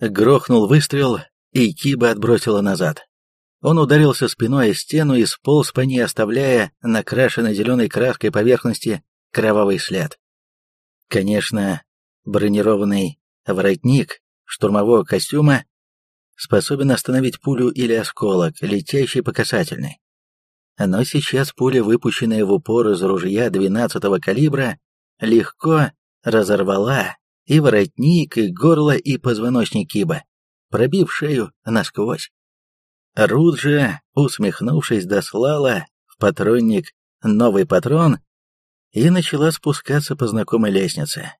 Грохнул выстрел, и Киба отбросило назад. Он ударился спиной о стену и сполз по ней, оставляя накрашенной зеленой краской поверхности кровавый след. Конечно, бронированный воротник штурмового костюма способен остановить пулю или осколок, летящий по касательной. Но сейчас пуля, выпущенная в упор из ружья 12-го калибра, легко разорвала и воротник, и горло, и позвоночник киба, пробив шею насквозь. Рут же, усмехнувшись, дослала в патронник новый патрон и начала спускаться по знакомой лестнице.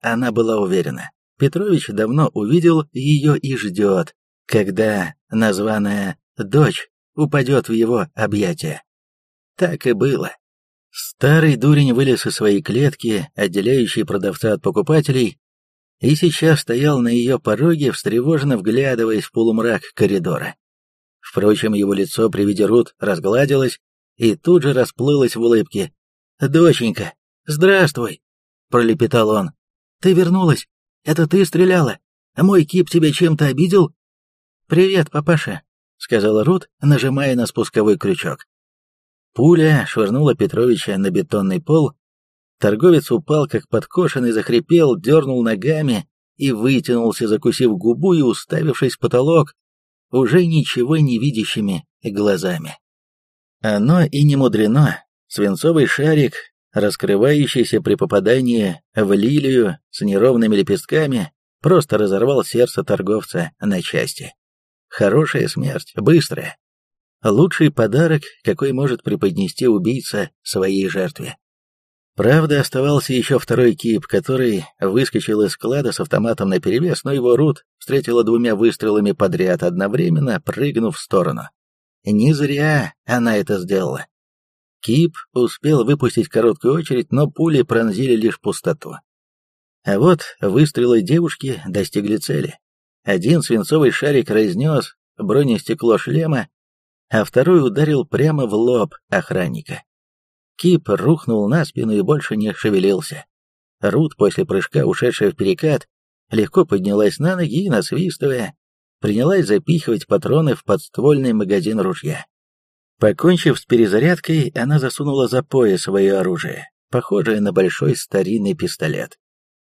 Она была уверена, Петрович давно увидел ее и ждет, когда названная дочь упадет в его объятия. Так и было. Старый дурень вылез из своей клетки, отделяющей продавца от покупателей, и сейчас стоял на ее пороге, встревоженно вглядываясь в полумрак коридора. Впрочем, его лицо при виде Рут разгладилось и тут же расплылось в улыбке. «Доченька, здравствуй!» — пролепетал он. «Ты вернулась? Это ты стреляла? Мой кип тебя чем-то обидел?» «Привет, папаша», — сказала Рут, нажимая на спусковой крючок. Пуля швырнула Петровича на бетонный пол. Торговец упал, как подкошенный, захрипел, дернул ногами и вытянулся, закусив губу и уставившись в потолок, уже ничего не видящими глазами. Оно и не мудрено. Свинцовый шарик, раскрывающийся при попадании в лилию с неровными лепестками, просто разорвал сердце торговца на части. Хорошая смерть, быстрая. Лучший подарок, какой может преподнести убийца своей жертве. Правда, оставался еще второй кип, который выскочил из склада с автоматом наперевес, но его Рут встретила двумя выстрелами подряд, одновременно прыгнув в сторону. Не зря она это сделала. Кип успел выпустить короткую очередь, но пули пронзили лишь пустоту. А вот выстрелы девушки достигли цели. Один свинцовый шарик разнес бронестекло шлема, а второй ударил прямо в лоб охранника. Кип рухнул на спину и больше не шевелился. Рут, после прыжка, ушедшая в перекат, легко поднялась на ноги и, насвистывая, принялась запихивать патроны в подствольный магазин ружья. Покончив с перезарядкой, она засунула за пояс свое оружие, похожее на большой старинный пистолет,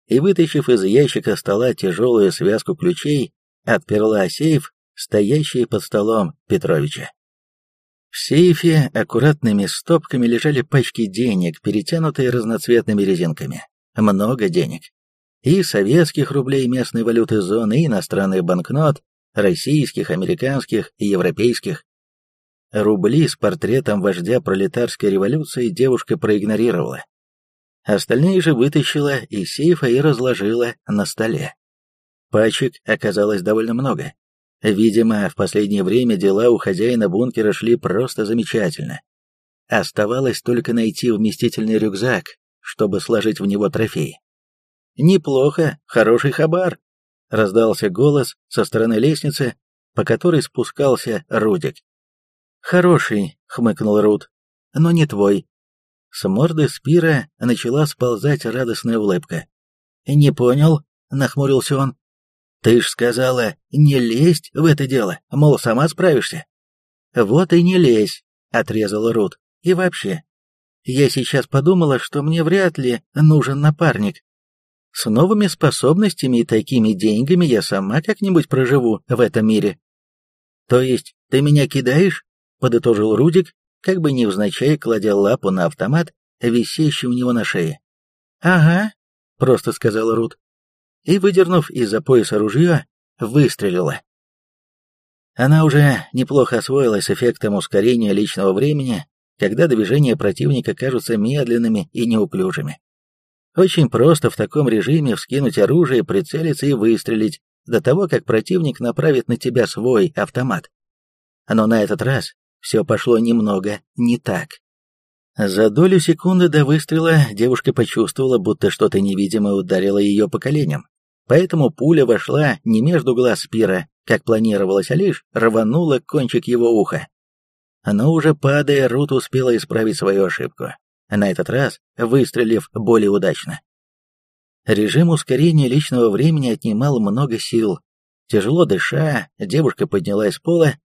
и, вытащив из ящика стола тяжелую связку ключей, отперла сейф, стоящий под столом Петровича. В сейфе аккуратными стопками лежали пачки денег, перетянутые разноцветными резинками. Много денег. И советских рублей местной валюты зоны, и иностранных банкнот, российских, американских и европейских. Рубли с портретом вождя пролетарской революции девушка проигнорировала. Остальные же вытащила из сейфа и разложила на столе. Пачек оказалось довольно много. Видимо, в последнее время дела у хозяина бункера шли просто замечательно. Оставалось только найти вместительный рюкзак, чтобы сложить в него трофеи. «Неплохо, хороший хабар», — раздался голос со стороны лестницы, по которой спускался Рудик. «Хороший», — хмыкнул Руд, — «но не твой». С морды Спира начала сползать радостная улыбка. «Не понял», — нахмурился он. Ты ж сказала, не лезть в это дело, мол, сама справишься. Вот и не лезь, отрезала Рут. И вообще, я сейчас подумала, что мне вряд ли нужен напарник. С новыми способностями и такими деньгами я сама как-нибудь проживу в этом мире. То есть ты меня кидаешь? Подытожил Рудик, как бы невзначай кладя лапу на автомат, висящий у него на шее. «Ага», — просто сказала Рут и, выдернув из-за пояса ружье, выстрелила. Она уже неплохо освоилась с эффектом ускорения личного времени, когда движения противника кажутся медленными и неуклюжими. Очень просто в таком режиме вскинуть оружие, прицелиться и выстрелить до того, как противник направит на тебя свой автомат. Но на этот раз все пошло немного не так. За долю секунды до выстрела девушка почувствовала, будто что-то невидимое ударило ее по коленям. Поэтому пуля вошла не между глаз Спира, как планировалось, а лишь рванула кончик его уха. Но уже падая, Рут успела исправить свою ошибку, на этот раз выстрелив более удачно. Режим ускорения личного времени отнимал много сил, Тяжело дыша, девушка поднялась с пола,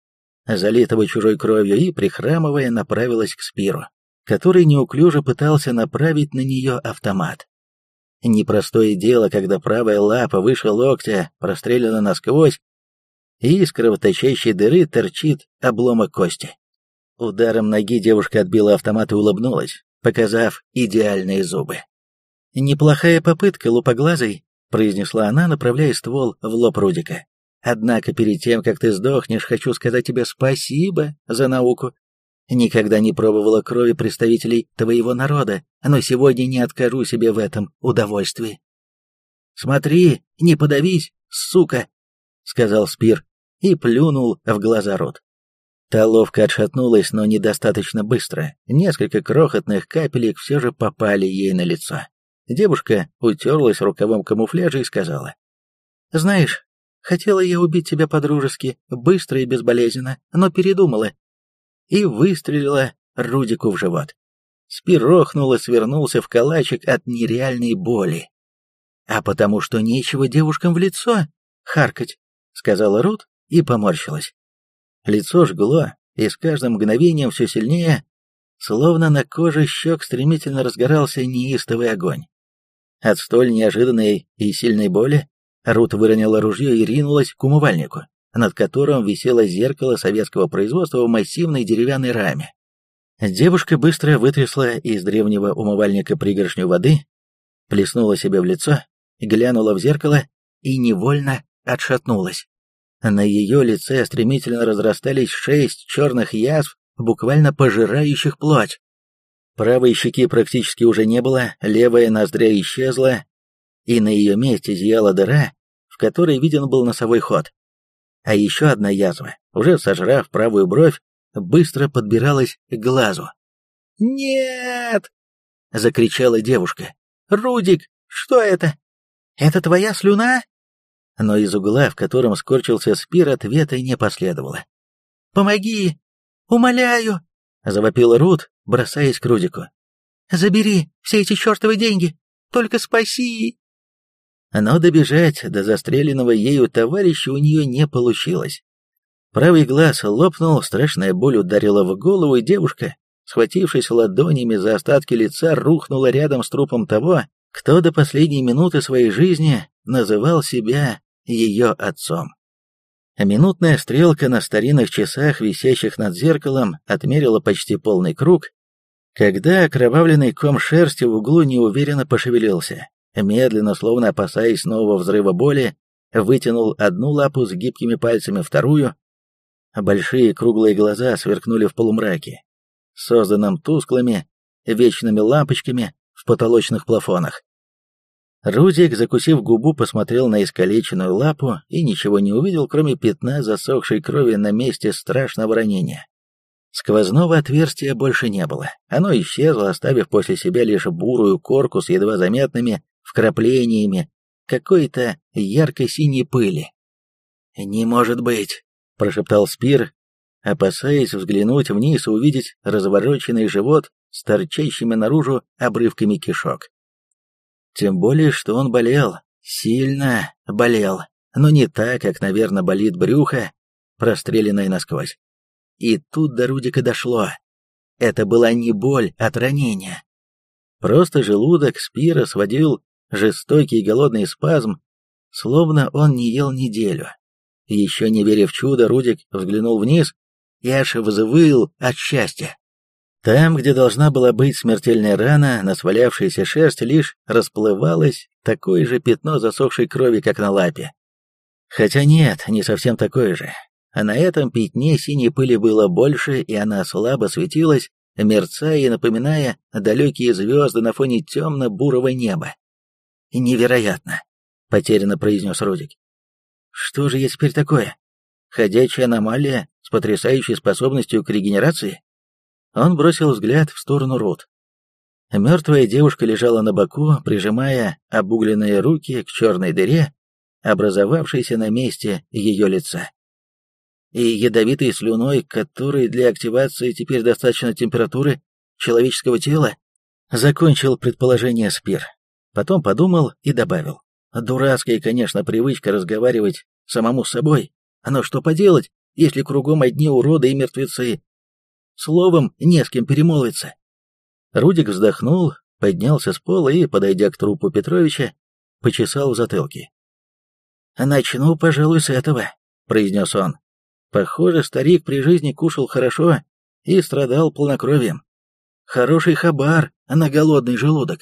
залитого чужой кровью, и, прихрамывая, направилась к Спиру, который неуклюже пытался направить на нее автомат. Непростое дело, когда правая лапа выше локтя прострелена насквозь, и из кровоточащей дыры торчит обломок кости. Ударом ноги девушка отбила автомат и улыбнулась, показав идеальные зубы. «Неплохая попытка, лупоглазый», — произнесла она, направляя ствол в лоб Рудика. «Однако перед тем, как ты сдохнешь, хочу сказать тебе спасибо за науку. Никогда не пробовала крови представителей твоего народа, но сегодня не откажу себе в этом удовольствии». «Смотри, не подавись, сука!» — сказал Спир и плюнул в глаза рот. Та ловко отшатнулась, но недостаточно быстро. Несколько крохотных капелек все же попали ей на лицо. Девушка утерлась рукавом камуфляжа и сказала. «Знаешь, хотела я убить тебя по-дружески, быстро и безболезненно, но передумала». И выстрелила Рудику в живот. Спирохнул и свернулся в калачик от нереальной боли. «А потому что нечего девушкам в лицо харкать», — сказала Рут и поморщилась. Лицо жгло, и с каждым мгновением все сильнее, словно на коже щек стремительно разгорался неистовый огонь. От столь неожиданной и сильной боли Рут выронила ружье и ринулась к умывальнику, над которым висело зеркало советского производства в массивной деревянной раме. Девушка быстро вытрясла из древнего умывальника пригоршню воды, плеснула себе в лицо, глянула в зеркало и невольно отшатнулась. На ее лице стремительно разрастались шесть черных язв, буквально пожирающих плоть. Правой щеки практически уже не было, левая ноздря исчезла, и на ее месте зияла дыра, в которой виден был носовой ход. А еще одна язва, уже сожрав правую бровь, быстро подбиралась к глазу. «Нет!» — закричала девушка. «Рудик, что это? Это твоя слюна?» но из угла, в котором скорчился спир, ответа не последовало. «Помоги! Умоляю!» — завопил Рут, бросаясь к Рудику. «Забери все эти чертовы деньги! Только спаси!» Но добежать до застреленного ею товарища у нее не получилось. Правый глаз лопнул, страшная боль ударила в голову, и девушка, схватившись ладонями за остатки лица, рухнула рядом с трупом того, кто до последней минуты своей жизни называл себя ее отцом. Минутная стрелка на старинных часах, висящих над зеркалом, отмерила почти полный круг, когда окровавленный ком шерсти в углу неуверенно пошевелился, медленно, словно опасаясь нового взрыва боли, вытянул одну лапу с гибкими пальцами, вторую. Большие круглые глаза сверкнули в полумраке, созданном тусклыми, вечными лампочками в потолочных плафонах. Рудик, закусив губу, посмотрел на искалеченную лапу и ничего не увидел, кроме пятна засохшей крови на месте страшного ранения. Сквозного отверстия больше не было. Оно исчезло, оставив после себя лишь бурую корку с едва заметными вкраплениями какой-то яркой синей пыли. «Не может быть!» — прошептал Спир, опасаясь взглянуть вниз и увидеть развороченный живот с торчащими наружу обрывками кишок. Тем более, что он болел, сильно болел, но не так, как, наверное, болит брюхо, простреленное насквозь. И тут до Рудика дошло. Это была не боль от ранения. Просто желудок Спира сводил жестокий голодный спазм, словно он не ел неделю. Еще не веря в чудо, Рудик взглянул вниз и аж взвыл от счастья. Там, где должна была быть смертельная рана, на свалявшейся шерсть лишь расплывалось такое же пятно засохшей крови, как на лапе. Хотя нет, не совсем такое же. А на этом пятне синей пыли было больше, и она слабо светилась, мерцая и напоминая далекие звезды на фоне темно-бурого неба. «Невероятно!» — потерянно произнес Рудик. «Что же я теперь такое? Ходячая аномалия с потрясающей способностью к регенерации?» Он бросил взгляд в сторону Рут. Мертвая девушка лежала на боку, прижимая обугленные руки к черной дыре, образовавшейся на месте ее лица. И ядовитой слюной, которой для активации теперь достаточно температуры человеческого тела, закончил предположение Спир. Потом подумал и добавил. Дурацкая, конечно, привычка разговаривать самому с собой. Но что поделать, если кругом одни уроды и мертвецы? Словом, не с кем перемолвиться. Рудик вздохнул, поднялся с пола и, подойдя к трупу Петровича, почесал в затылке. «Начну, пожалуй, с этого», — произнес он. «Похоже, старик при жизни кушал хорошо и страдал полнокровием. Хороший хабар на голодный желудок».